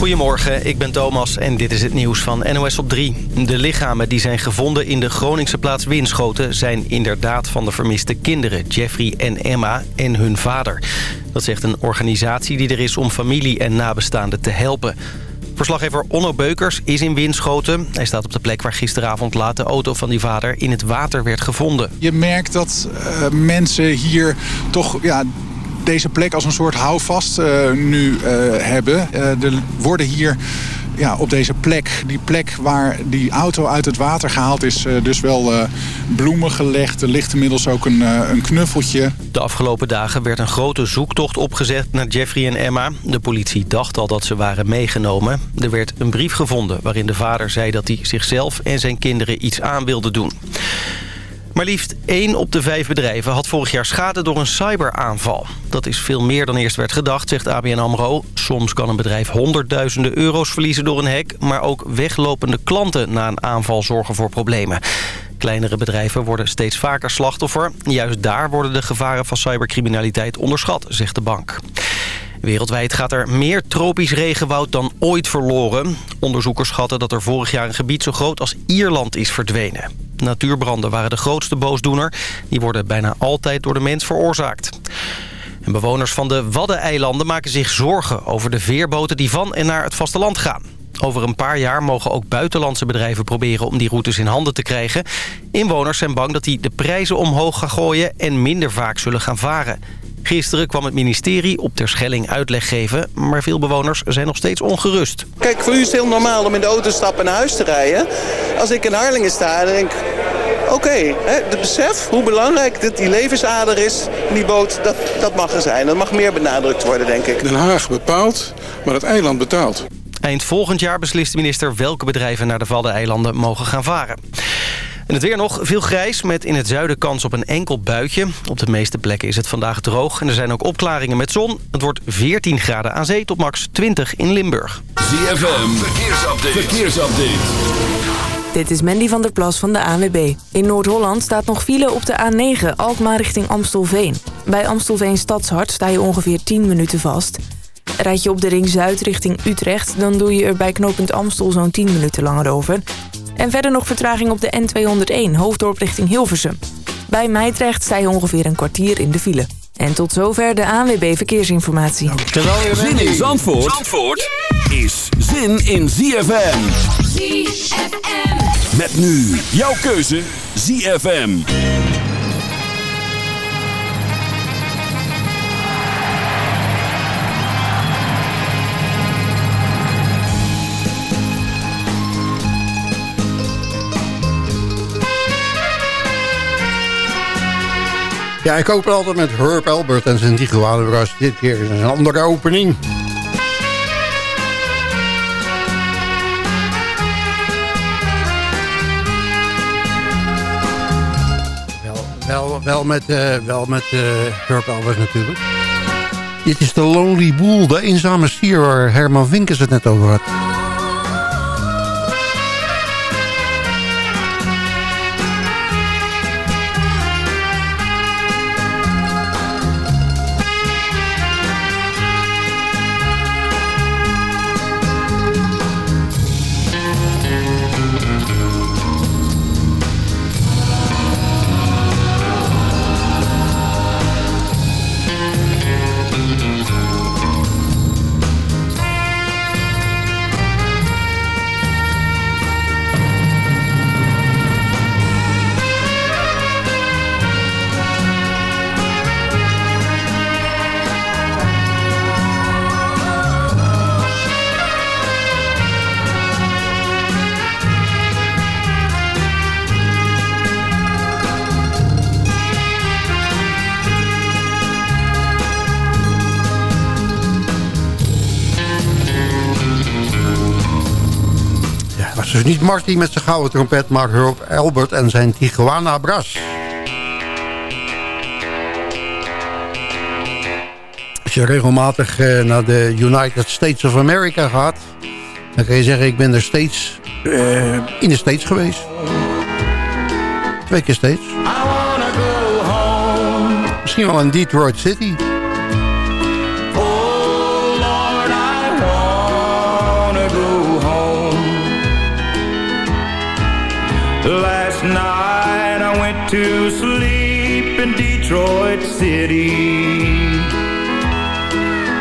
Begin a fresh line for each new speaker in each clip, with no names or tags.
Goedemorgen, ik ben Thomas en dit is het nieuws van NOS op 3. De lichamen die zijn gevonden in de Groningse plaats Winschoten... zijn inderdaad van de vermiste kinderen, Jeffrey en Emma en hun vader. Dat zegt een organisatie die er is om familie en nabestaanden te helpen. Verslaggever Onno Beukers is in Winschoten. Hij staat op de plek waar gisteravond laat de auto van die vader in het water werd gevonden.
Je merkt dat uh, mensen hier toch ja, deze plek als een soort houvast uh, nu uh, hebben. Uh, er worden hier ja, op deze plek, die plek waar die auto uit het water gehaald is... dus wel bloemen gelegd. Er ligt inmiddels ook een, een knuffeltje.
De afgelopen dagen werd een grote zoektocht opgezet naar Jeffrey en Emma. De politie dacht al dat ze waren meegenomen. Er werd een brief gevonden waarin de vader zei dat hij zichzelf en zijn kinderen iets aan wilde doen. Maar liefst één op de vijf bedrijven had vorig jaar schade door een cyberaanval. Dat is veel meer dan eerst werd gedacht, zegt ABN AMRO. Soms kan een bedrijf honderdduizenden euro's verliezen door een hack... maar ook weglopende klanten na een aanval zorgen voor problemen. Kleinere bedrijven worden steeds vaker slachtoffer. Juist daar worden de gevaren van cybercriminaliteit onderschat, zegt de bank. Wereldwijd gaat er meer tropisch regenwoud dan ooit verloren. Onderzoekers schatten dat er vorig jaar een gebied zo groot als Ierland is verdwenen. Natuurbranden waren de grootste boosdoener. Die worden bijna altijd door de mens veroorzaakt. En bewoners van de Waddeneilanden maken zich zorgen over de veerboten die van en naar het vasteland gaan. Over een paar jaar mogen ook buitenlandse bedrijven proberen om die routes in handen te krijgen. Inwoners zijn bang dat die de prijzen omhoog gaan gooien en minder vaak zullen gaan varen. Gisteren kwam het ministerie op Terschelling uitleg geven... maar veel bewoners zijn nog steeds ongerust.
Kijk, voor u is het heel normaal om in de auto te stappen naar huis te rijden. Als ik in Harlingen sta, dan denk ik... Oké, okay, het besef hoe belangrijk dit, die levensader is, die boot, dat, dat mag er zijn. Dat mag meer benadrukt worden, denk ik.
Den Haag bepaalt, maar het eiland betaalt.
Eind volgend jaar beslist de minister welke bedrijven naar de Waddeneilanden mogen gaan varen. En het weer nog veel grijs met in het zuiden kans op een enkel buitje. Op de meeste plekken is het vandaag droog en er zijn ook opklaringen met zon. Het wordt 14 graden aan zee tot max 20 in Limburg.
ZFM, verkeersupdate. verkeersupdate.
Dit is Mandy van der Plas van de ANWB. In Noord-Holland staat nog file op de A9 Alkmaar richting Amstelveen. Bij Amstelveen Stadshart sta je ongeveer 10 minuten vast. Rijd je op de ring Zuid richting Utrecht... dan doe je er bij knooppunt Amstel zo'n 10 minuten langer over... En verder nog vertraging op de N201, hoofddorp richting Hilversum. Bij Meidrecht sta je ongeveer een kwartier in de file. En tot zover de ANWB Verkeersinformatie.
Zin in Zandvoort, Zandvoort is zin in ZFM. ZFM. Met nu jouw keuze ZFM.
Ja, ik koop altijd met Herb Albert en zijn Tijuana Dit keer is een andere opening. Wel, wel, wel met, uh, wel met uh, Herb Albert natuurlijk. Dit is de Lonely Boel, de eenzame stier waar Herman Vinkers het net over had. Marty met zijn gouden trompet, maar Albert en zijn Tijuana Brass. Als je regelmatig eh, naar de United States of America gaat... dan kan je zeggen, ik ben er steeds uh, in de States geweest. Twee keer steeds. Misschien wel in Detroit City.
Detroit City.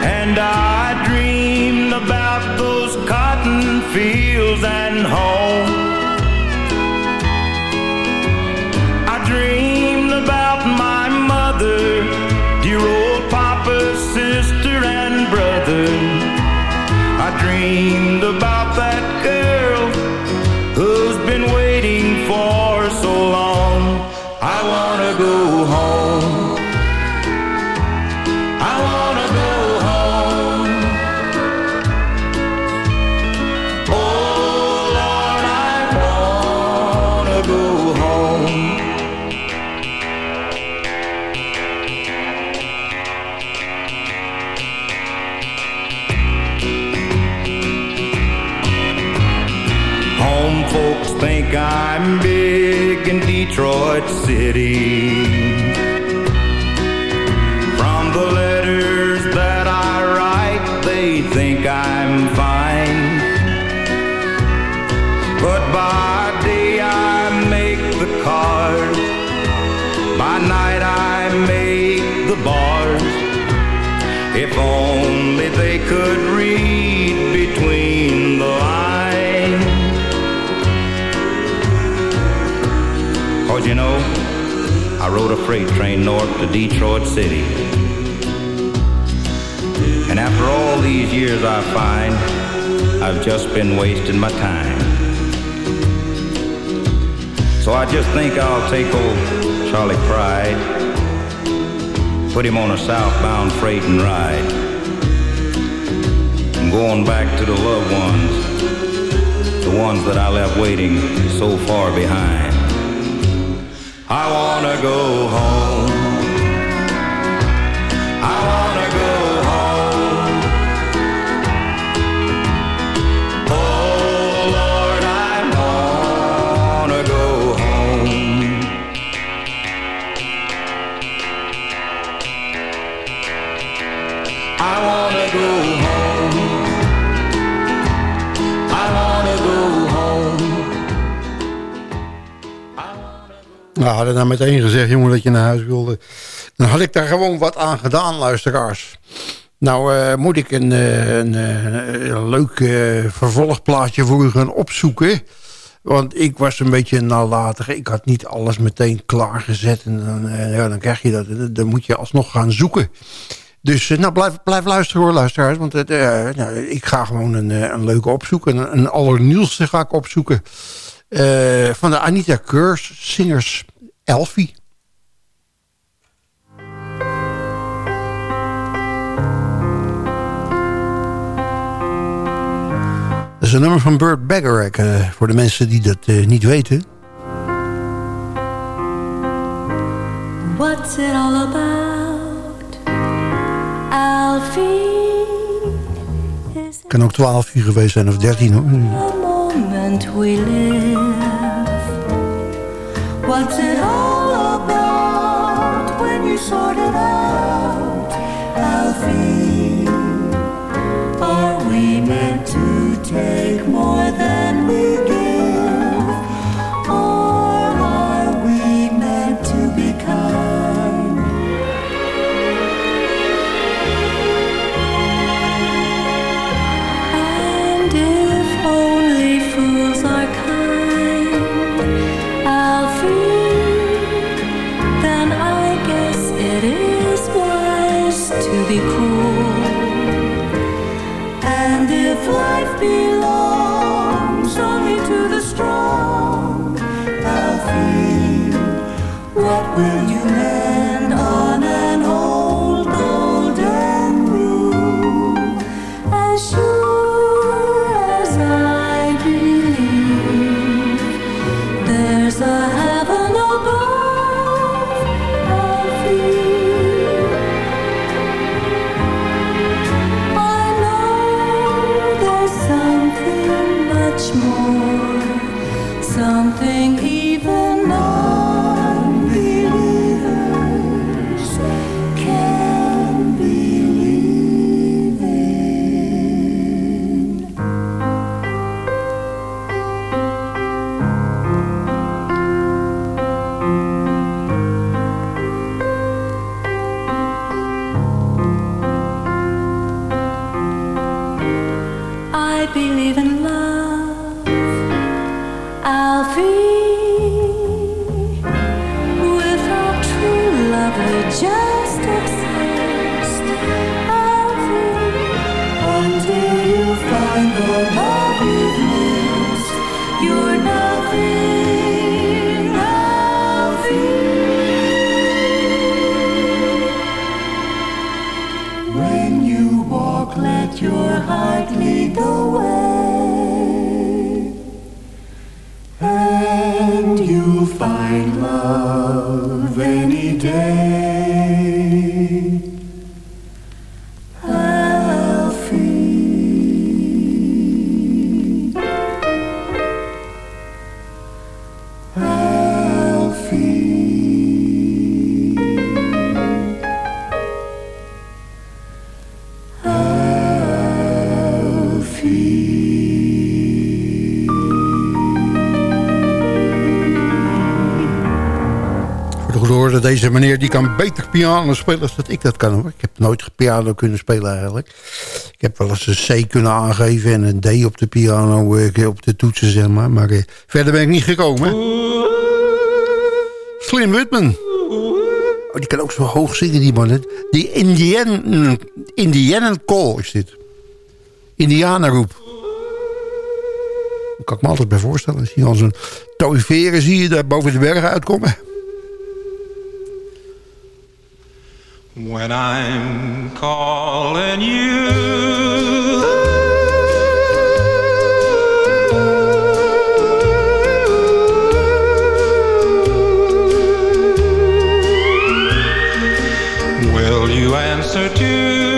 And I dreamed about those cotton fields and home. I dreamed about my mother, dear old papa, sister and brother. I dreamed about that I wanna go home. Freight train north to Detroit City. And after all these years, I find I've just been wasting my time. So I just think I'll take old Charlie Pride, put him on a southbound freight and ride. I'm going back to the loved ones, the ones that I left waiting so far behind. I wanna go home.
Nou, hadden nou meteen gezegd, jongen, dat je naar huis wilde. Dan had ik daar gewoon wat aan gedaan, luisteraars. Nou, eh, moet ik een, eh, eh, een leuk vervolgplaatje voor u gaan opzoeken. Want ik was een beetje nalatig. Ik had niet alles meteen klaargezet. En dan, ja, dan krijg je dat. Dan moet je alsnog gaan zoeken. Dus nou, blijf, blijf luisteren hoor, luisteraars. Want nou, ik ga gewoon een, een leuke opzoeken. Een, een allernieuwste ga ik opzoeken. Van de Anita Keurs, zingers Elfie. Dat is een nummer van Burt Bacharach, eh, voor de mensen die dat eh, niet weten.
What's it all about, Alfie?
Kan ook 12 uur geweest zijn of 13 hoor.
moment we live? What's it all about when you sort it out, Alfie? Are we meant to take more than God will.
Deze meneer die kan beter piano spelen als dat ik dat kan hoor. Ik heb nooit piano kunnen spelen eigenlijk. Ik heb wel eens een C kunnen aangeven en een D op de piano, op de toetsen zeg maar. Maar eh, verder ben ik niet gekomen. Slim Whitman. Oh, die kan ook zo hoog zingen die man. Die Indian, Indianan Call is dit. Indianenroep. Daar kan ik me altijd bij voorstellen. Zie je al zo'n toiveren zie je daar boven de bergen uitkomen.
When I'm calling you. Will you answer to?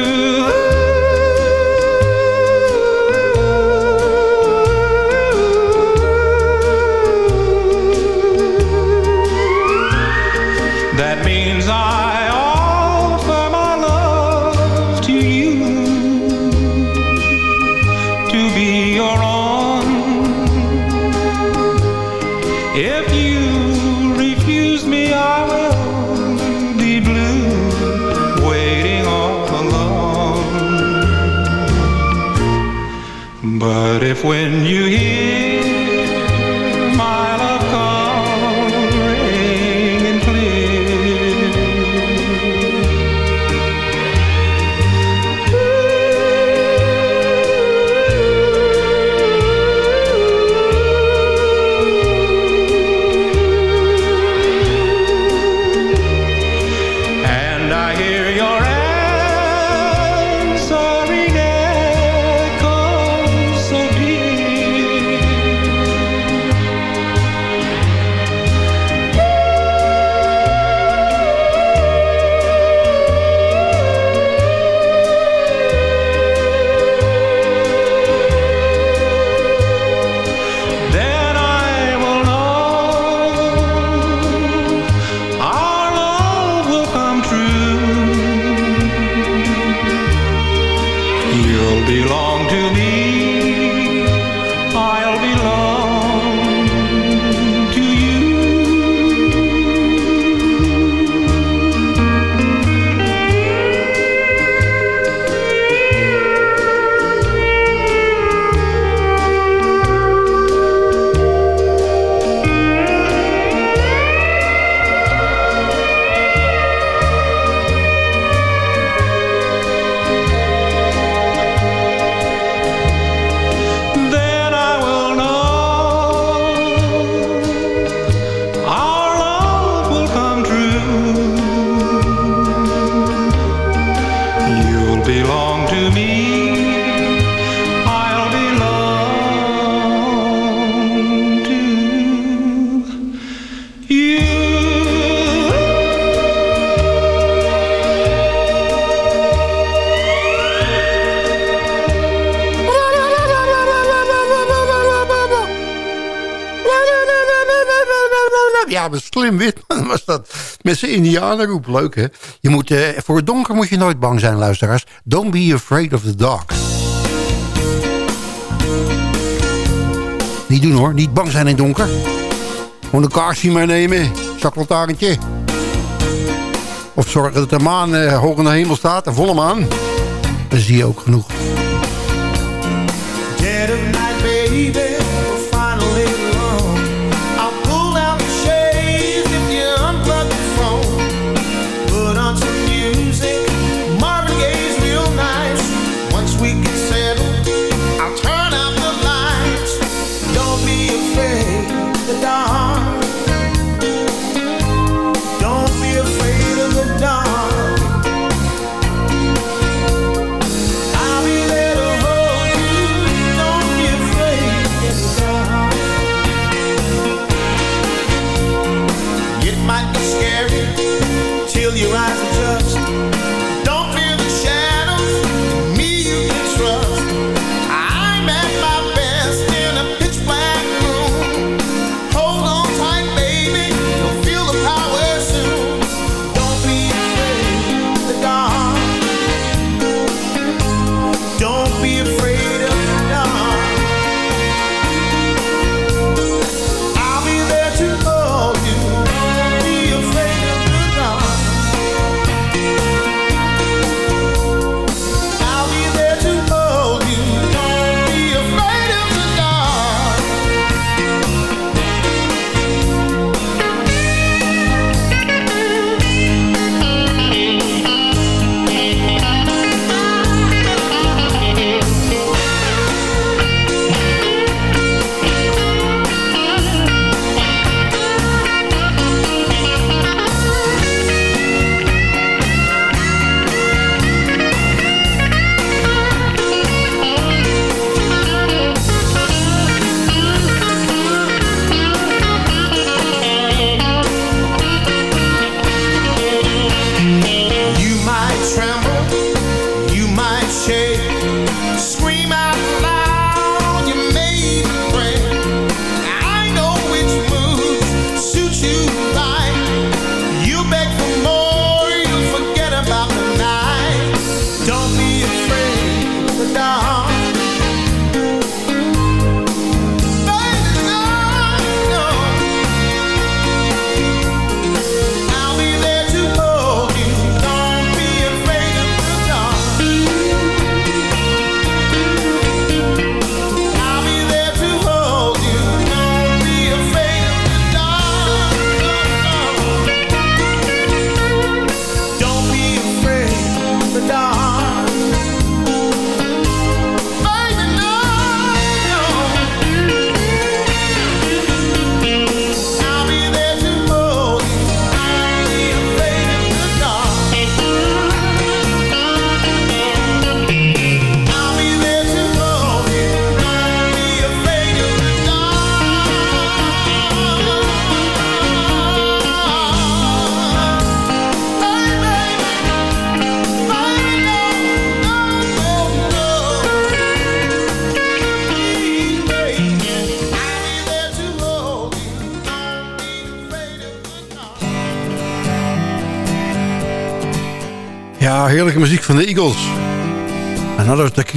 If when you hear
Met zijn indianenroep. Leuk, hè? Je moet, eh, voor het donker moet je nooit bang zijn, luisteraars. Don't be afraid of the dark. Niet doen, hoor. Niet bang zijn in het donker. Gewoon een kaarsje meenemen. Chocolatarentje. Of zorgen dat de maan eh, hoog in de hemel staat. Een volle maan. Dan zie je ook genoeg.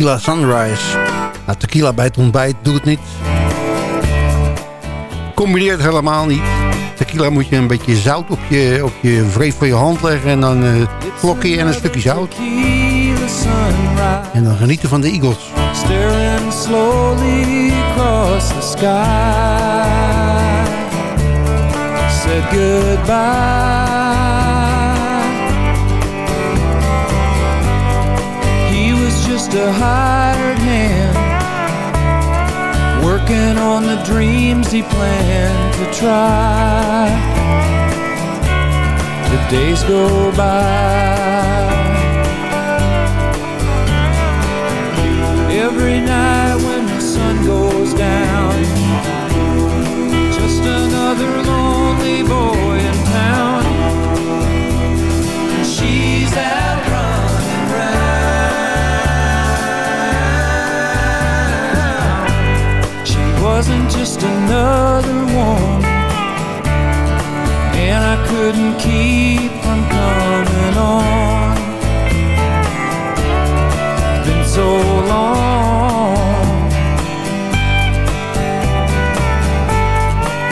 Tequila Sunrise. Nou, tequila bij het ontbijt doet het niet. Combineert helemaal niet. Tequila moet je een beetje zout op je, op je wreef van je hand leggen... en dan eh, uh, klokje en een stukje zout. En dan genieten van de Eagles.
Staring goodbye a hired hand Working on the dreams he planned to try. The days go by. Every night when the sun goes down. Just another lonely boy wasn't just another one. And I couldn't keep from coming on. It's been so long.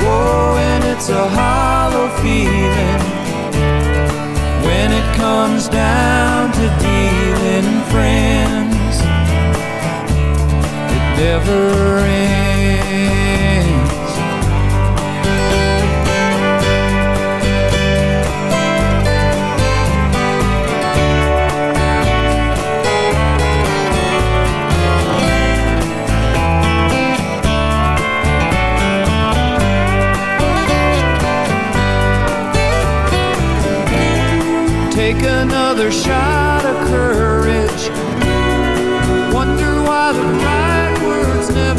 Oh, and it's a hollow feeling when it comes down to dealing friends never ends. Take another shot of courage. Wonder why the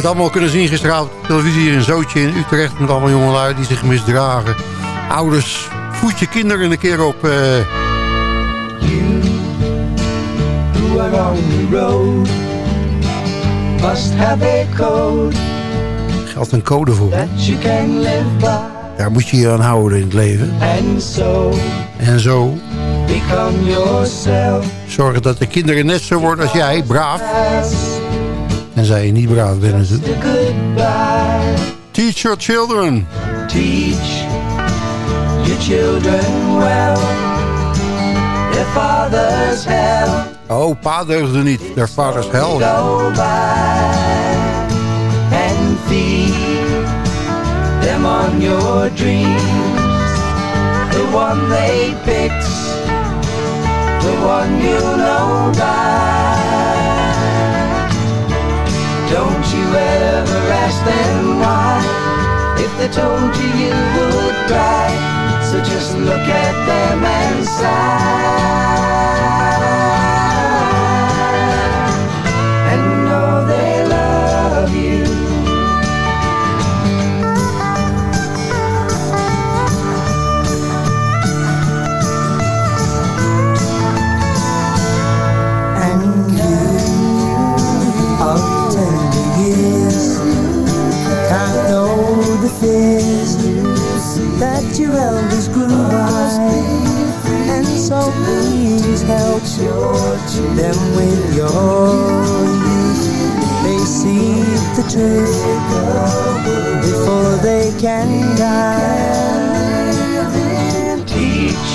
hebben het allemaal kunnen zien gisteravond op televisie hier in Zootje in Utrecht... met allemaal jongelui die zich misdragen. Ouders, voed je kinderen een keer op...
who are on the road must have a code
geldt een code voor.
that you can live by
Daar moet je je aan houden in het leven.
and so
En zo
become yourself
zorgen dat de kinderen net zo worden als jij, braaf. En zij je niet braaf bent natuurlijk. Teach your children.
teach your children well their father's hell
Oh, pa deugde niet. Der vaders hel.
go by and feed them on your dreams. The one they picked, the one you know by. They told you you would cry, so just look at them and sigh them with your youth. They see the truth before they can die. Teach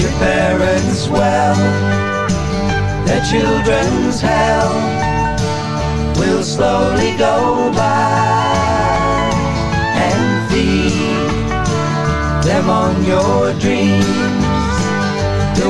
your parents well. Their children's hell will slowly go by and feed them on your dreams.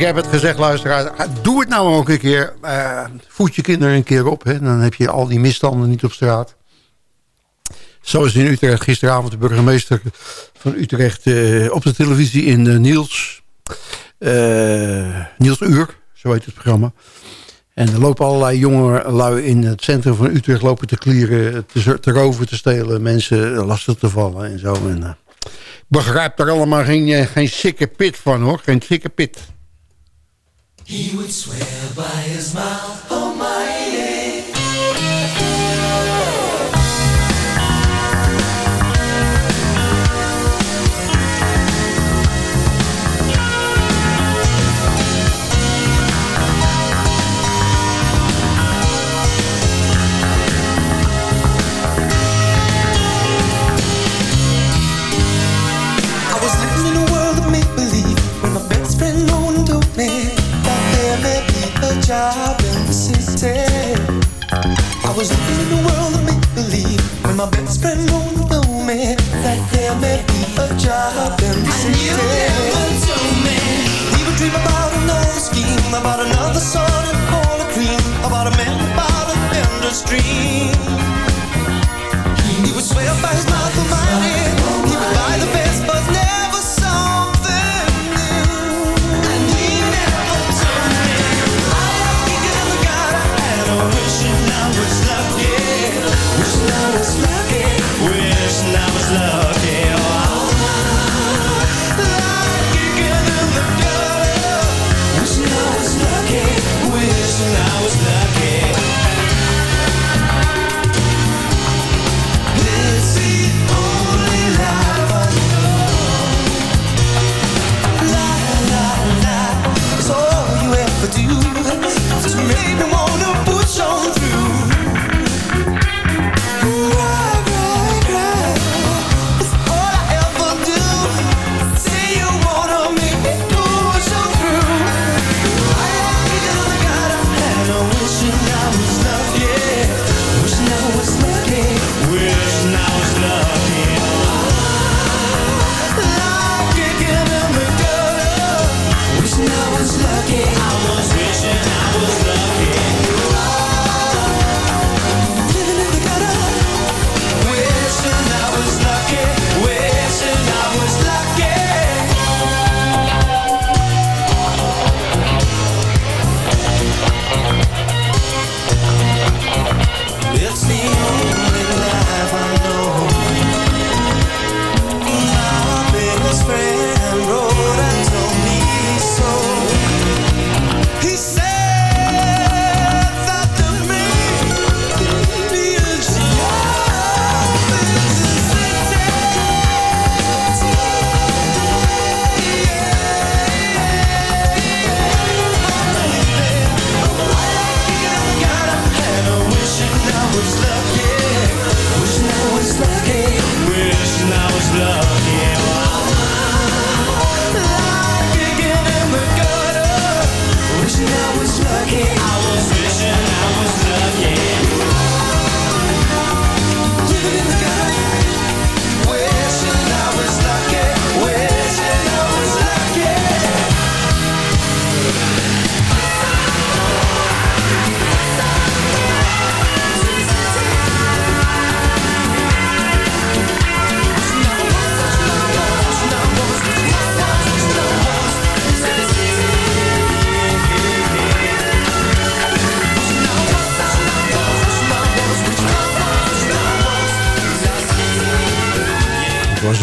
Ik heb het gezegd, luisteraar. Doe het nou ook een keer. Eh, voed je kinderen een keer op. Hè. Dan heb je al die misstanden niet op straat. Zo is in Utrecht gisteravond de burgemeester van Utrecht... eh, op de televisie in eh, Niels. Niels Uur, zo heet het programma. En er lopen allerlei jonge lui in het centrum van Utrecht... lopen te klieren, te, te roven, te stelen... mensen lastig te vallen en zo. En, begrijp daar allemaal geen, geen sikke pit van, hoor. Geen sikke pit.
He would swear by his mouth
was living in a world of make believe when my best friend won't know me that there may be a job in the city. You never told me. We would dream about another scheme, about another sun and all a cream, about a man about a vendor's dream. He would swear by his mouth almighty.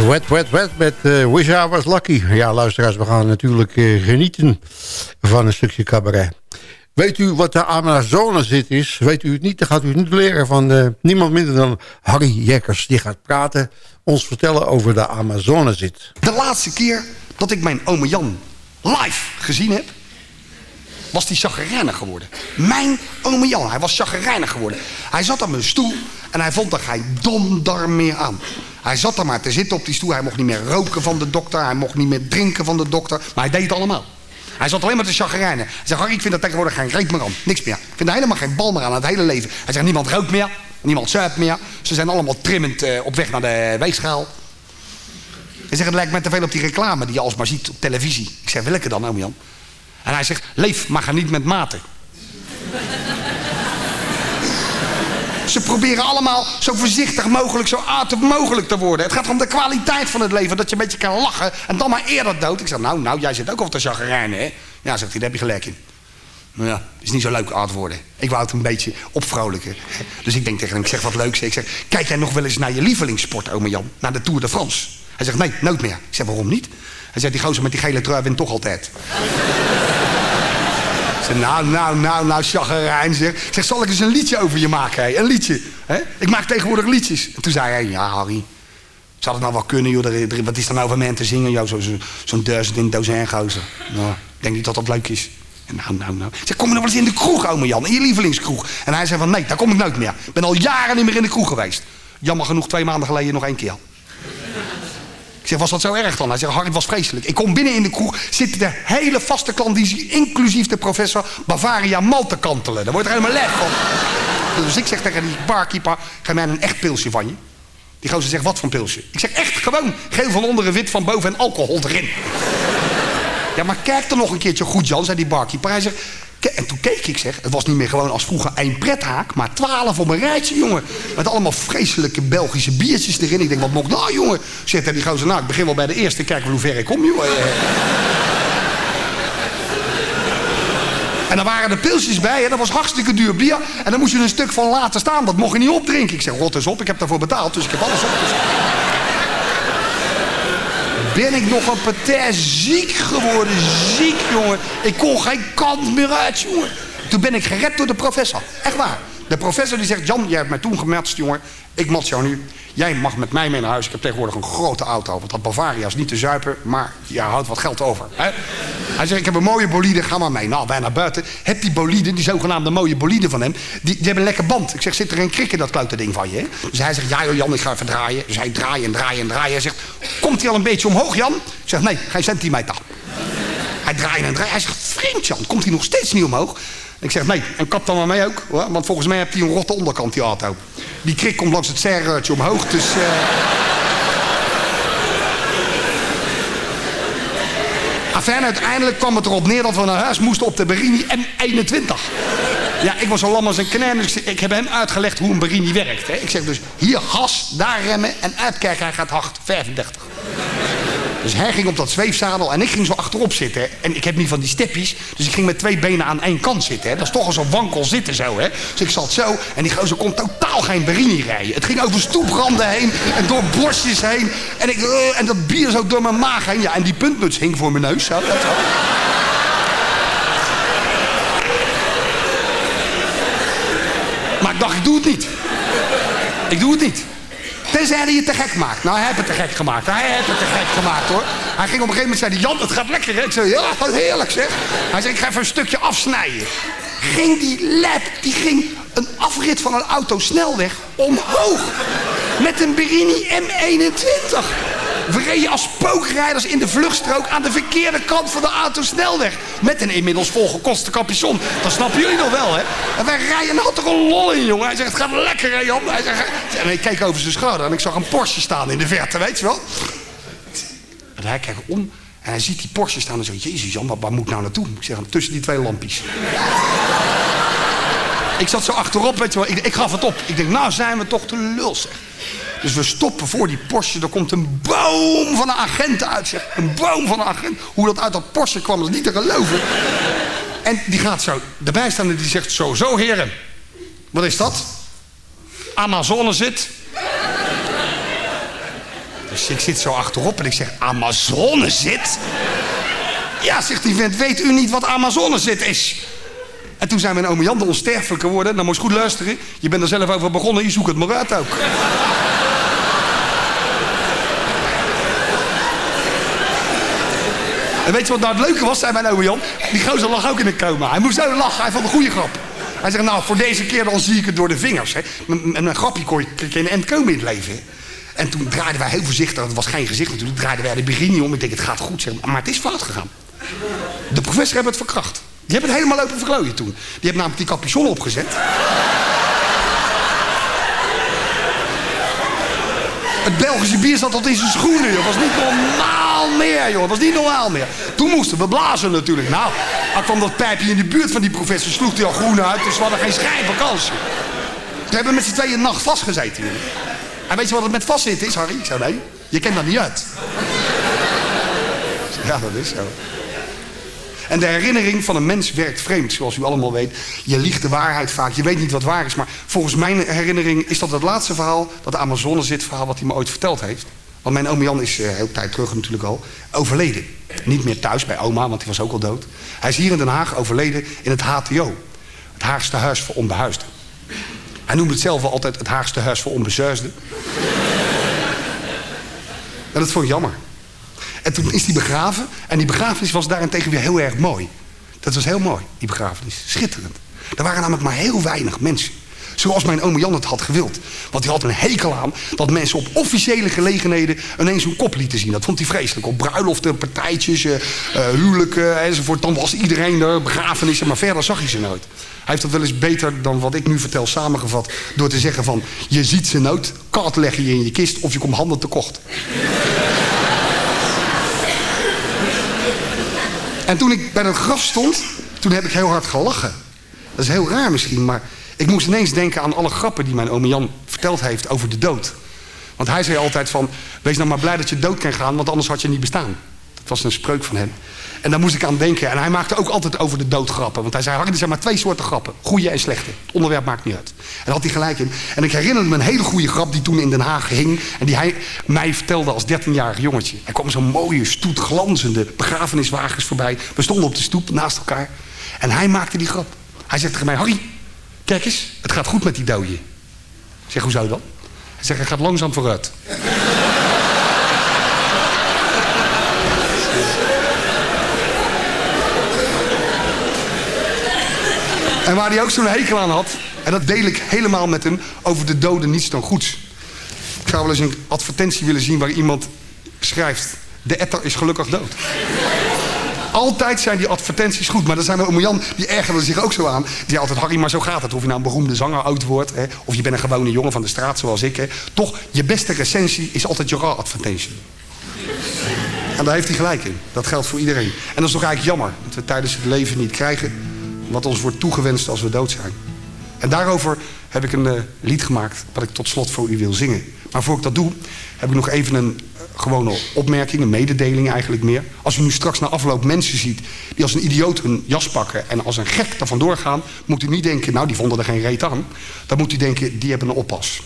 Wet, Wet, Wet met eh, Wish I Was Lucky. Ja, luisteraars, we gaan natuurlijk eh, genieten van een stukje cabaret. Weet u wat de Amazonezit is? Weet u het niet? Dan gaat u het niet leren van eh, niemand minder dan Harry Jekkers. Die gaat praten, ons vertellen over de Amazonezit.
De laatste keer dat ik mijn ome Jan live gezien heb, was hij chagrijnig geworden. Mijn ome Jan, hij was chagrijnig geworden. Hij zat op mijn stoel en hij vond er geen dondar meer aan. Hij zat er maar te zitten op die stoel. Hij mocht niet meer roken van de dokter. Hij mocht niet meer drinken van de dokter. Maar hij deed het allemaal. Hij zat alleen maar te chagrijnen. Hij zegt, Harry, ik vind er tegenwoordig geen reet meer aan. Niks meer. Ik vind er helemaal geen bal meer aan, het hele leven. Hij zegt, niemand rookt meer. Niemand zuipt meer. Ze zijn allemaal trimmend eh, op weg naar de weegschaal. Hij zegt, het lijkt me te veel op die reclame die je alsmaar ziet op televisie. Ik zeg, welke dan, oom Jan? En hij zegt, leef, maar ga niet met mate. Ze proberen allemaal zo voorzichtig mogelijk, zo aardig mogelijk te worden. Het gaat om de kwaliteit van het leven. Dat je een beetje kan lachen en dan maar eerder dood. Ik zeg, nou, nou, jij zit ook op de chagrijnen, hè? Ja, zegt hij, daar heb je gelijk in. Nou ja, is niet zo leuk oud worden. Ik wou het een beetje opvrolijken. Dus ik denk tegen hem, ik zeg wat leuks. Ik zeg, kijk jij nog wel eens naar je lievelingssport, ome Jan? Naar de Tour de France? Hij zegt, nee, nooit meer. Ik zeg, waarom niet? Hij zegt, die gozer met die gele trui wint toch altijd. Zeg, nou, nou, nou, nou, chagrijn zeg. Zeg, zal ik eens een liedje over je maken, hè? Een liedje. Hè? Ik maak tegenwoordig liedjes. En toen zei hij, ja, Harry. Zou het nou wel kunnen, joh? Wat is er nou voor men te zingen, joh? Zo'n zo, zo'n duizend in dozijn gozer. Nou, ik denk niet dat dat leuk is. Nou. Ik zeg, kom je nog wel eens in de kroeg, ome Jan? In je lievelingskroeg? En hij zei van, nee, daar kom ik nooit meer. Ik ben al jaren niet meer in de kroeg geweest. Jammer genoeg, twee maanden geleden nog één keer. Ik zeg, was dat zo erg dan? Hij zegt, Harry, het was vreselijk. Ik kom binnen in de kroeg, zit de hele vaste klandizie, inclusief de professor Bavaria Mal te kantelen. Daar wordt er helemaal lef van. Dus ik zeg tegen die barkeeper, ga mij een echt pilsje van je. Die gozer zegt, wat voor pilsje? Ik zeg, echt, gewoon. Geel van onderen, wit van boven en alcohol erin. Ja, maar kijk er nog een keertje goed, Jan, zei die barkeeper. Hij zegt, en toen keek ik, zeg, het was niet meer gewoon als vroeger één prethaak, maar twaalf op een rijtje, jongen. Met allemaal vreselijke Belgische biertjes erin. Ik denk, wat moet nou, jongen? Zegt hij die gozer, nou, ik begin wel bij de eerste, kijken we hoe ver ik kom, jongen. En dan waren er pilsjes bij en dat was hartstikke duur bier. En dan moest je een stuk van laten staan, dat mocht je niet opdrinken. Ik zeg, rot eens op, ik heb daarvoor betaald, dus ik heb alles op. Ben ik nog een partij ziek geworden, ziek jongen. Ik kon geen kant meer uit, jongen. Toen ben ik gered door de professor, echt waar. De professor die zegt, Jan, jij hebt mij toen gematst, jongen. Ik mat jou nu. Jij mag met mij mee naar huis. Ik heb tegenwoordig een grote auto. Want dat Bavaria is niet te zuipen, maar je houdt wat geld over. Hè? Hij zegt, ik heb een mooie bolide, ga maar mee. Nou, wij naar buiten. Heb die bolide, die zogenaamde mooie bolide van hem, die, die hebben een lekker band. Ik zeg, zit er een krik in dat klote ding van je? Dus hij zegt, ja joh Jan, ik ga even draaien. Dus hij draaien en draaien en draaien. Hij zegt, komt hij al een beetje omhoog Jan? Ik zeg, nee, geen centimeter. Hij draait en draait. Hij zegt, vreemd Jan, komt hij nog steeds niet omhoog? Ik zeg, nee, en kap dan maar mee ook. Hoor. Want volgens mij heeft hij een rotte onderkant, die auto. Die krik komt langs het serreurtje omhoog, dus... eh. Enfin, uiteindelijk kwam het erop neer dat we naar huis moesten op de Berini M21. Ja, ik was zo lam als een knijn, dus ik heb hem uitgelegd hoe een Berini werkt. Hè. Ik zeg dus, hier gas, daar remmen en uitkijken, hij gaat hard, 35. Dus hij ging op dat zweefzadel en ik ging zo achterop zitten. En ik heb niet van die steppies, dus ik ging met twee benen aan één kant zitten. Hè. Dat is toch al zo wankel zitten zo. Hè. Dus ik zat zo en die gozer kon totaal geen Berini rijden. Het ging over stoepranden heen en door borstjes heen. En, ik, eh, en dat bier zo door mijn maag heen. Ja, en die puntmuts hing voor mijn neus. Dat zo. Maar ik dacht, ik doe het niet. Ik doe het niet. Tenzij hij je te gek maakt. Nou, hij heeft het te gek gemaakt. Hij heeft het te gek gemaakt, hoor. Hij ging op een gegeven moment, hij, Jan, het gaat lekker, hè? Ik zei, ja, wat heerlijk, zeg. Hij zei, ik ga even een stukje afsnijden. Ging die lap, die ging een afrit van een auto snelweg omhoog. Met een Berini M21. We reden als spookrijders in de vluchtstrook aan de verkeerde kant van de autosnelweg. Met een inmiddels volgekoste capuchon. Dat snappen jullie nog wel, hè? En wij rijden en had er een lol in, jongen. Hij zegt, het gaat lekker, hè, Jan? Hij zegt, en ik keek over zijn schouder en ik zag een Porsche staan in de verte, weet je wel? En hij kijkt om en hij ziet die Porsche staan en zo... Jezus, Jan, waar, moet nou naartoe? Ik zeg, tussen die twee lampjes. ik zat zo achterop, weet je wel. Ik, ik gaf het op. Ik denk, nou zijn we toch te lul, zeg. Dus we stoppen voor die Porsche. Er komt een boom van een agent uit. Een boom van een agent. Hoe dat uit dat Porsche kwam, dat is niet te geloven. En die gaat zo, de bijstaande die zegt zo, zo heren. Wat is dat? Amazone zit. Dus ik zit zo achterop en ik zeg, Amazone zit? Ja, zegt die vent, weet u niet wat Amazone zit is? En toen zei mijn oom Jan de onsterfelijke woorden. Nou, moest goed luisteren. Je bent er zelf over begonnen, je zoekt het maar uit ook. En weet je wat nou het leuke was, zei mijn oom Jan? Die gozer lag ook in een coma. Hij moest zo lachen, hij vond een goede grap. Hij zegt, nou, voor deze keer dan zie ik het door de vingers. Hè. Met een grapje kon je, kon je een end komen in het leven. En toen draaiden wij heel voorzichtig, het was geen gezicht natuurlijk, draaiden wij de Berini om. Ik denk, het gaat goed, zeg. maar het is fout gegaan. De professor heeft het verkracht. Die hebben het helemaal lopen verklooien toen. Die heeft namelijk die capuchon opgezet. Het Belgische bier zat tot in zijn schoenen. Dat was niet normaal meer, joh. Dat was niet normaal meer. Toen moesten we blazen natuurlijk. Nou, dan kwam dat pijpje in de buurt van die professor, sloeg hij al groen uit. Dus we hadden geen schijn van kans. We hebben met z'n tweeën een nacht vastgezeten hier. En weet je wat het met vastzitten is, Harry? Ik zei, nee, je kent dat niet uit. Ja, dat is zo. En de herinnering van een mens werkt vreemd, zoals u allemaal weet. Je liegt de waarheid vaak, je weet niet wat waar is. Maar volgens mijn herinnering is dat het laatste verhaal, dat Amazone zit verhaal, wat hij me ooit verteld heeft. Want mijn oom Jan is uh, heel tijd terug natuurlijk al, overleden. Niet meer thuis bij oma, want die was ook al dood. Hij is hier in Den Haag overleden in het HTO. Het Haagste Huis voor Onbehuisden. Hij noemde het zelf altijd het Haagste Huis voor Onbezuisden. en dat vond ik jammer. En toen is hij begraven. En die begrafenis was daarentegen weer heel erg mooi. Dat was heel mooi, die begrafenis. Schitterend. Er waren namelijk maar heel weinig mensen. Zoals mijn oom Jan het had gewild. Want hij had een hekel aan dat mensen op officiële gelegenheden ineens hun kop lieten zien. Dat vond hij vreselijk. Op bruiloften, partijtjes, eh, huwelijken enzovoort. Dan was iedereen er, begrafenissen, maar verder zag je ze nooit. Hij heeft dat wel eens beter dan wat ik nu vertel samengevat... door te zeggen van, je ziet ze nooit, kat leg je in je kist... of je komt handen tekort. En toen ik bij dat graf stond, toen heb ik heel hard gelachen. Dat is heel raar misschien, maar ik moest ineens denken aan alle grappen die mijn oom Jan verteld heeft over de dood. Want hij zei altijd van, wees nou maar blij dat je dood kan gaan, want anders had je niet bestaan. Dat was een spreuk van hem. En daar moest ik aan denken. En hij maakte ook altijd over de dood grappen. Want hij zei, Harry, er zijn maar twee soorten grappen. Goede en slechte. Het onderwerp maakt niet uit. En daar had hij gelijk in. En ik herinnerde me een hele goede grap die toen in Den Haag hing. En die hij mij vertelde als 13-jarig jongetje. Er kwam zo'n mooie stoet glanzende begrafeniswagens voorbij. We stonden op de stoep naast elkaar. En hij maakte die grap. Hij zegt tegen mij, Harry, kijk eens, het gaat goed met die dode. Ik zeg, hoe zou dan? Hij zegt, hij gaat langzaam vooruit. En waar hij ook zo'n hekel aan had, en dat deel ik helemaal met hem, over de doden niets dan goeds. Ik zou wel eens een advertentie willen zien waar iemand schrijft, de etter is gelukkig dood. Altijd zijn die advertenties goed. Maar dan zijn we oom Jan, die ergerde zich ook zo aan. Die altijd, Harry, maar zo gaat het. Of je nou een beroemde zanger oud wordt. Hè, of je bent een gewone jongen van de straat zoals ik. Hè. Toch, je beste recensie is altijd je advertentie. En daar heeft hij gelijk in. Dat geldt voor iedereen. En dat is toch eigenlijk jammer. Dat we tijdens het leven niet krijgen wat ons wordt toegewenst als we dood zijn. En daarover heb ik een uh, lied gemaakt wat ik tot slot voor u wil zingen. Maar voor ik dat doe, heb ik nog even een gewone opmerking, een mededeling eigenlijk meer. Als u nu straks na afloop mensen ziet die als een idioot hun jas pakken en als een gek daar vandoor moet u niet denken, nou die vonden er geen reet aan. Dan moet u denken, die hebben een oppas.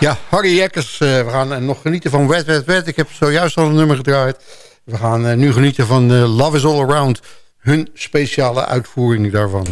Ja, Harry Jekkers, uh, we gaan nog genieten van Wet, Wet, Wet. Ik heb zojuist al een nummer gedraaid. We gaan nu genieten van Love is All Around hun speciale uitvoering daarvan.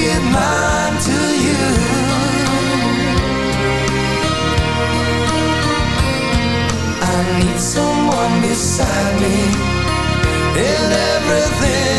Give mine to you. I need someone beside me in everything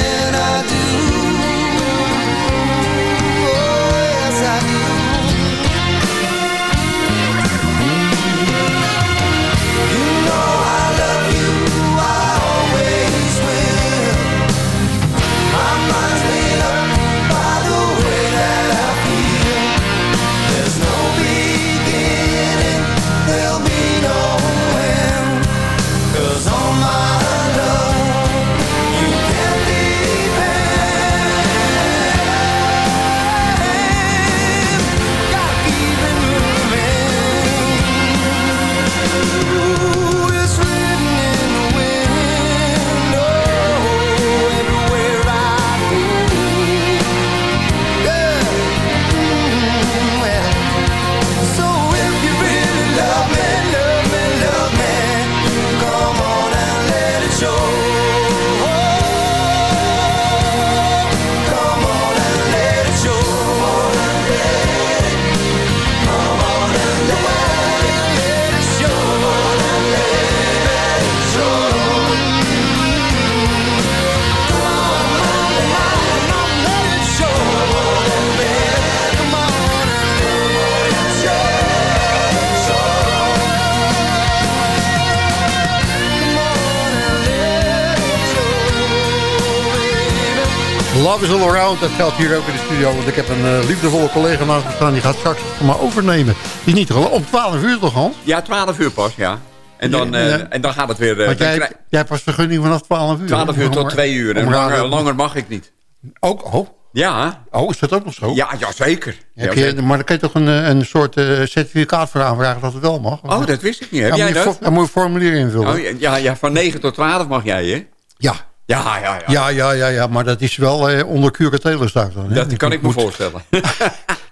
Love
is all around. Dat geldt hier ook in de studio. Want ik heb een eh, liefdevolle collega naast me staan. Die gaat straks van me overnemen. Die is niet. Om 12 uur toch al?
Ja, 12 uur pas, ja. En dan, eh,
Ja.
en dan gaat het weer... eh, dan
jij, jij hebt pas vergunning vanaf 12 uur.
12 uur tot 2 uur. En langer, mag ik niet.
Ook, oh.
Ja.
Oh, is dat ook nog zo?
Ja, ja zeker.
Heb je, maar dan kun je toch een, eh, een soort eh, certificaat voor aanvragen dat het wel mag?
Oh, dat wist ik niet. Heb
Ja,
jij dat?
voor- Dan moet je een formulier invullen.
Oh, ja, ja, ja, van 9 tot 12 mag jij, hè?
Ja.
Ja, ja, ja.
Ja, ja, ja, ja, maar dat is wel eh, onder curatele staat dan. Hè?
Dat kan ik me
moet,
voorstellen.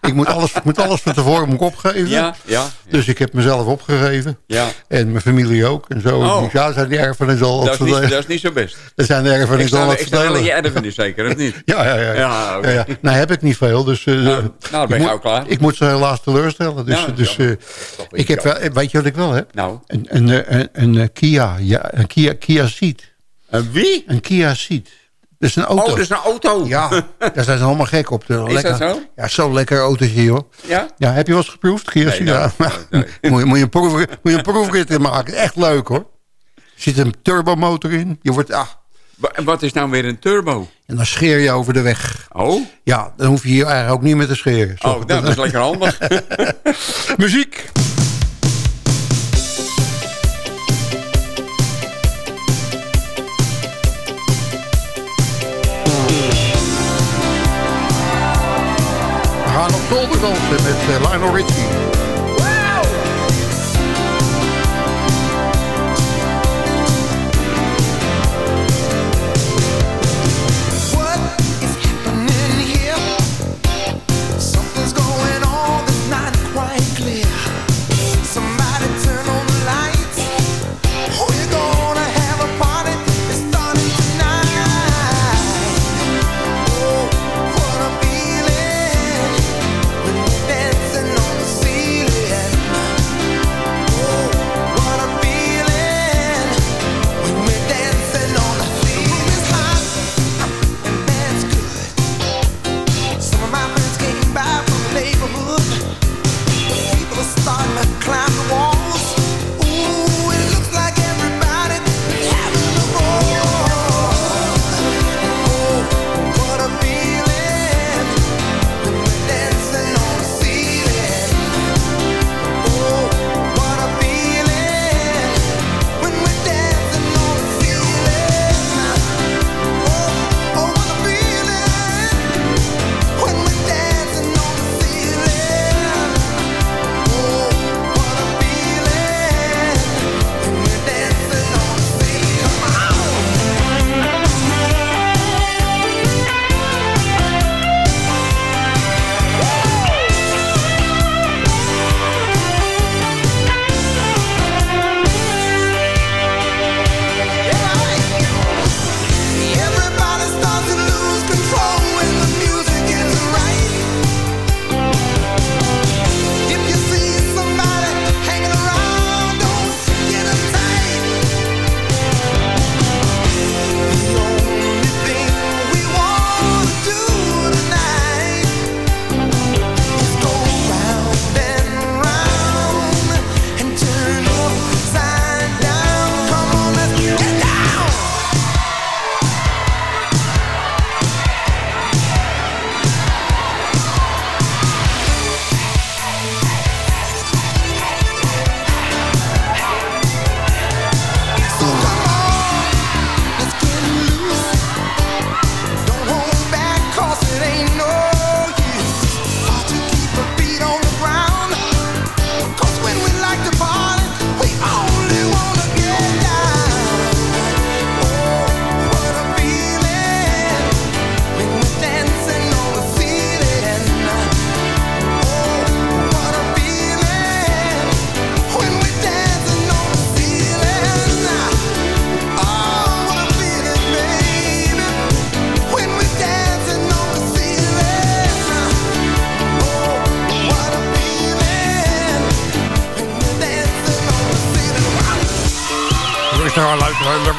Ik moet alles, ik moet alles van tevoren moet ik opgeven.
Ja, ja.
Dus ik heb mezelf opgegeven.
Ja.
En mijn familie ook. En zo.
Oh.
Dus ja, zijn die erfenis al
Dat is, niet, dat is niet zo best.
Er zijn de
Ik
erfenis al wat
ik in je
verdelen.
erfenis zeker, of niet?
Ja, ja, ja.
Ja, oké.
ja, ja. Nou heb ik niet veel, dus... eh,
nou, dan ben je
ik moet-
klaar.
Ik moet ze helaas teleurstellen. Dus,
Ja,
dus, eh, ik heb wel, weet je wat ik wel heb?
Nou.
Een, een, een, een, Kia, ja, een Kia, Kia Ceed.
Een wie?
Een Kia Ceed. Dat is een auto.
Oh, dat is een auto.
Ja, daar zijn ze allemaal gek op. De,
Is
lekker,
dat zo?
Ja, zo'n lekker autootje, joh.
Ja?
Ja, heb je wel eens geproefd, Kia
Nee,
Ceed? ja. moet, je, moet, je een proef, moet je een proefrit in maken. Echt leuk, hoor. Er zit een turbomotor in. Je wordt, ah,
En wat is nou weer een turbo?
en dan scheer je over de weg.
Oh?
Ja, dan hoef je hier eigenlijk ook niet meer te scheren. Zo.
Oh, nou, dat is lekker handig.
Muziek. Lionel Richie.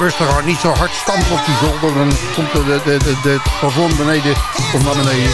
Rustig aan. Niet zo hard stampen op die zolder. Dan komt de, de, de, de, plafond beneden, komt naar beneden.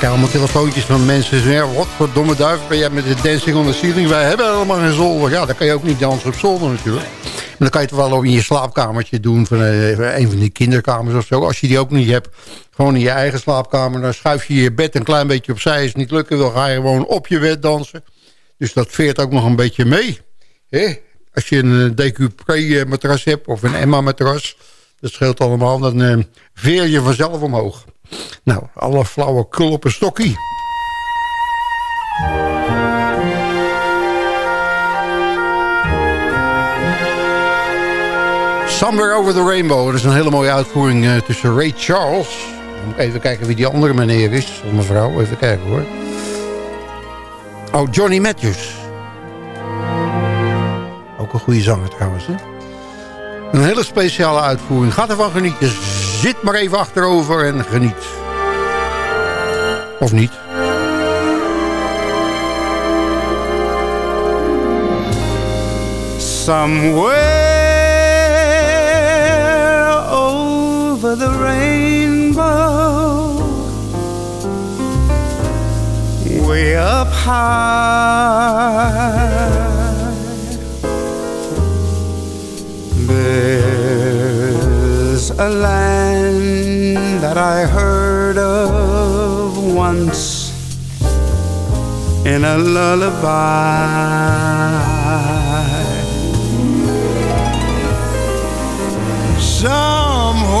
Krijg allemaal telefoontjes van mensen. Ja, wat voor domme duif ben jij met de dancing on the ceiling? Wij hebben helemaal geen zolder. Ja, dan kan je ook niet dansen op zolder natuurlijk. Maar dan kan je het wel in je slaapkamertje doen. Van eh, een van die kinderkamers of zo. Als je die ook niet hebt, gewoon in je eigen slaapkamer. Dan schuif je je bed een klein beetje opzij. Als het niet lukken wil, ga je gewoon op je bed dansen. Dus dat veert ook nog een beetje mee. Hè? Als je een DQP-matras hebt of een Emma-matras... dat scheelt allemaal, dan eh, veer je vanzelf omhoog. Nou, alle flauwe kul op een stokkie. Somewhere Over the Rainbow. Dat is een hele mooie uitvoering eh, tussen Ray Charles. Even kijken wie die andere meneer is. Of mevrouw, even kijken hoor. Oh, Johnny Matthews. Ook een goede zanger trouwens, hè? Een hele speciale uitvoering. Ga ervan genieten. Zit maar even achterover en geniet. Of niet.
Somewhere over the rainbow, way up high, there's a land I heard of once in a lullaby.
Somewhere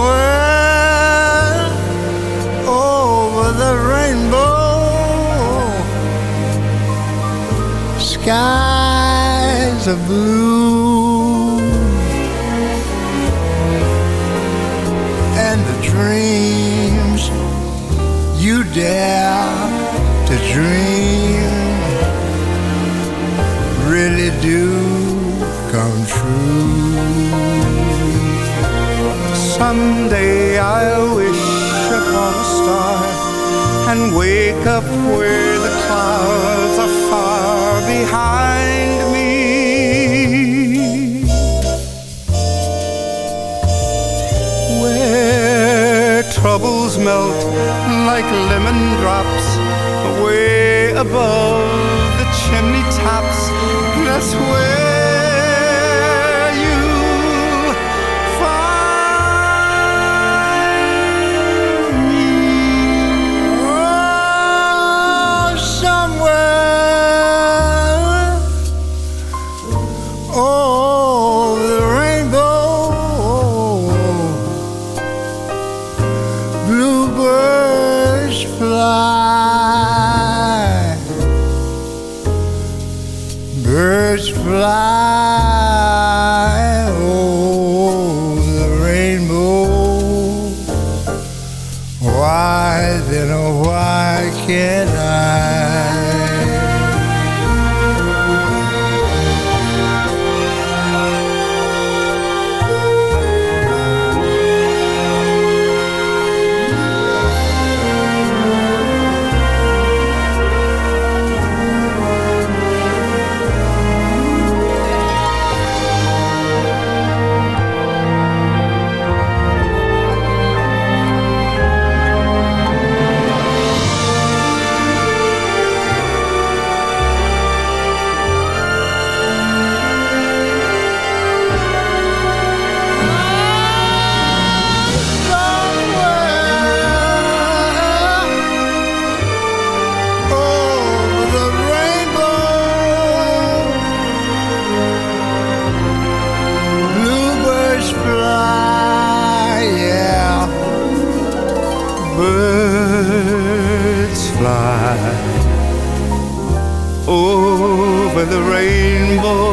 over the rainbow, skies are blue, and the dreams you dare to dream really do come true.
Someday I'll wish upon a star and wake up where the clouds are far behind troubles melt like lemon drops way above the chimney tops. That's where
over the rainbow.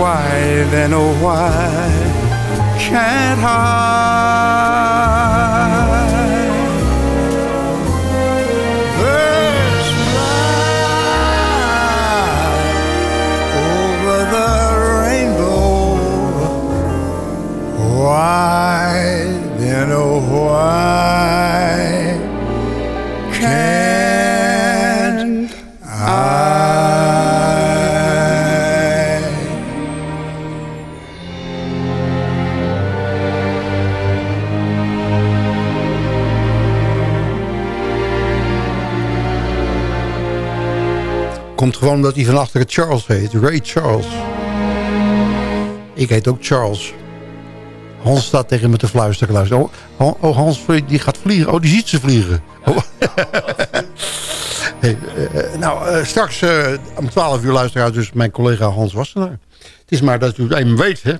Why then, oh, why can't I?
Gewoon omdat hij van achteren Charles heet. Ray Charles. Ik heet ook Charles. Hans staat tegen me te fluisteren. Luister. Oh, Han- oh, Hans die gaat vliegen. Oh, die ziet ze vliegen. Oh. Hey, eh, nou, eh, straks eh, om 12 uur luisteraar dus mijn collega Hans Wassenaar. Het is maar dat u het even weet, hè.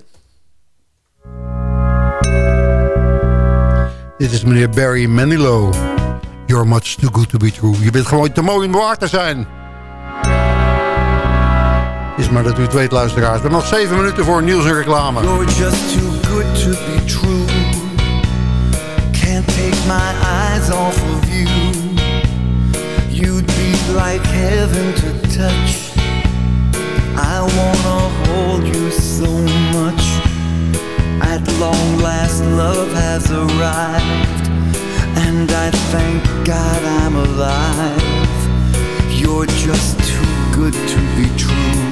Dit is meneer Barry Manilow. You're much too good to be true. Je bent gewoon te mooi om waar te zijn. Maar dat u het weet, luisteraars. We hebben nog 7 minuten voor nieuws en reclame.
You're just too good to be true. Can't take my eyes off of you. You'd be like heaven to touch. I wanna hold you so much. At long last, love has arrived. And I thank God I'm alive. You're just too good to be true.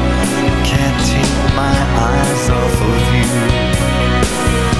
Can't take my eyes off of you.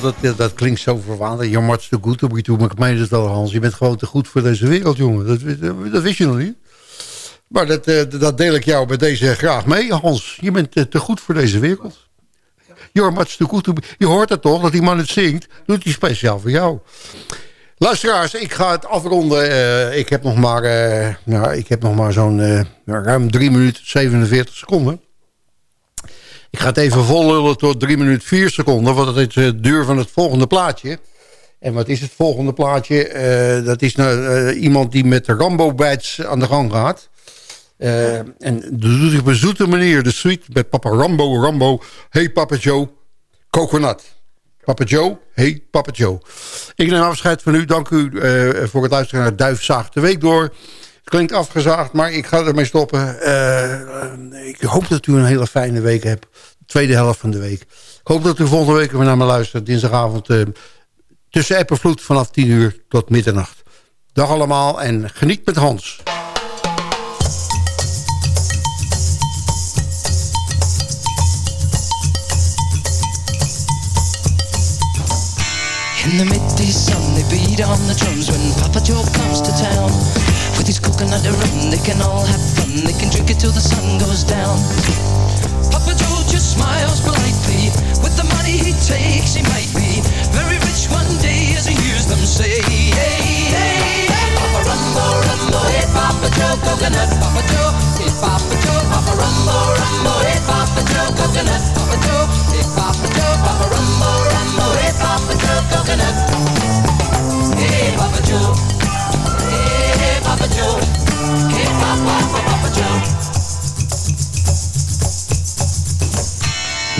Dat, dat klinkt zo verwaand. You're much too good to be true. Maar ik meen het wel, Hans. Je bent gewoon te goed voor deze wereld, jongen. Dat, dat, wist je nog niet. Maar dat, eh, dat deel ik jou bij deze graag mee, Hans. Je bent eh, te goed voor deze wereld. You're much too good to. Je hoort het toch, dat die man het zingt. Doet hij speciaal voor jou. Luisteraars, ik ga het afronden. Eh, ik heb nog maar, nou, ik heb nog maar zo'n eh, ruim 3 minuten 47 seconden. Ik ga het even vollullen tot 3 minuten 4 seconden. Want dat is de duur van het volgende plaatje. En wat is het volgende plaatje? Eh, dat is nou, eh, iemand die met de Rambo-bijts aan de gang gaat. Eh, en dat doet op een zoete manier. De suite met papa Rambo, Rambo. Hey papa Joe, coconut. Papa Joe, hey papa Joe. Ik neem afscheid van u. Dank u eh, voor het luisteren naar Duifzaag de Week door. Klinkt afgezaagd, maar ik ga ermee stoppen. Eh, ik hoop dat u een hele fijne week hebt. De tweede helft van de week. Ik hoop dat u volgende week weer naar me luistert. Dinsdagavond eh, tussen app vanaf 10 uur tot middernacht. Dag allemaal en geniet met Hans.
His coconut rum, they can all have fun. They can drink it till the sun goes down. Papa Joe just smiles politely. With the money he takes, he might be very rich one day as he hears them say, Hey, hey, hey, Papa Rumbo, Rumbo, hey, Papa Joe, coconut, Papa Joe, hey, Papa Joe, Papa Rumbo, Rumbo, hey, Papa Joe, coconut, Papa Joe, hey, Papa Joe, Papa Rumbo, Rumbo, hey, Papa Joe, coconut. Hey, Papa Joe,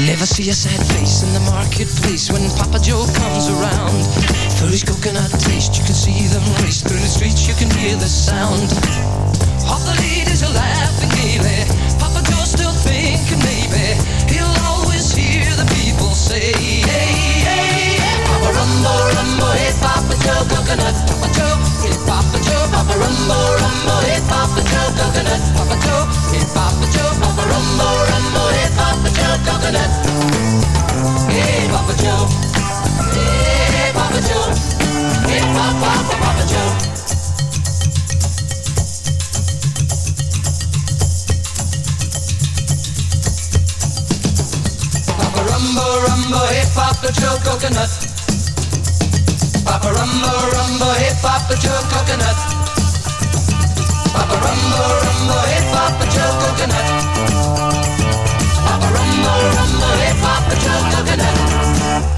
Never see a sad face in the marketplace when Papa Joe comes around. For his coconut taste, you can see them race through the streets, you can hear the sound. All the ladies are laughing gaily. Papa Joe's still thinking maybe he'll always hear the people say, Rumbo, Rumbo, hey, Papa Joe, coconut, Papa Joe, hey, Papa Joe, Papa Rumbo, Rumbo, hey, Papa Joe, coconut, Papa Joe, hey, Papa Joe, Papa Rumbo, Rumbo, hey, Papa Joe, coconut. Hey, Papa Joe, hey, Papa Joe, hey, Papa, Papa Joe. Papa Rumbo, Rumbo, hey Papa Joe Coconut. Papa Rumbo, Rumbo, hey Papa Joe Coconut. Papa Rumbo, Rumbo, hey Papa Joe Coconut. Papa Rumbo, Rumbo, hey Papa Joe Coconut.